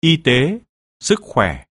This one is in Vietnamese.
y tế, sức khỏe,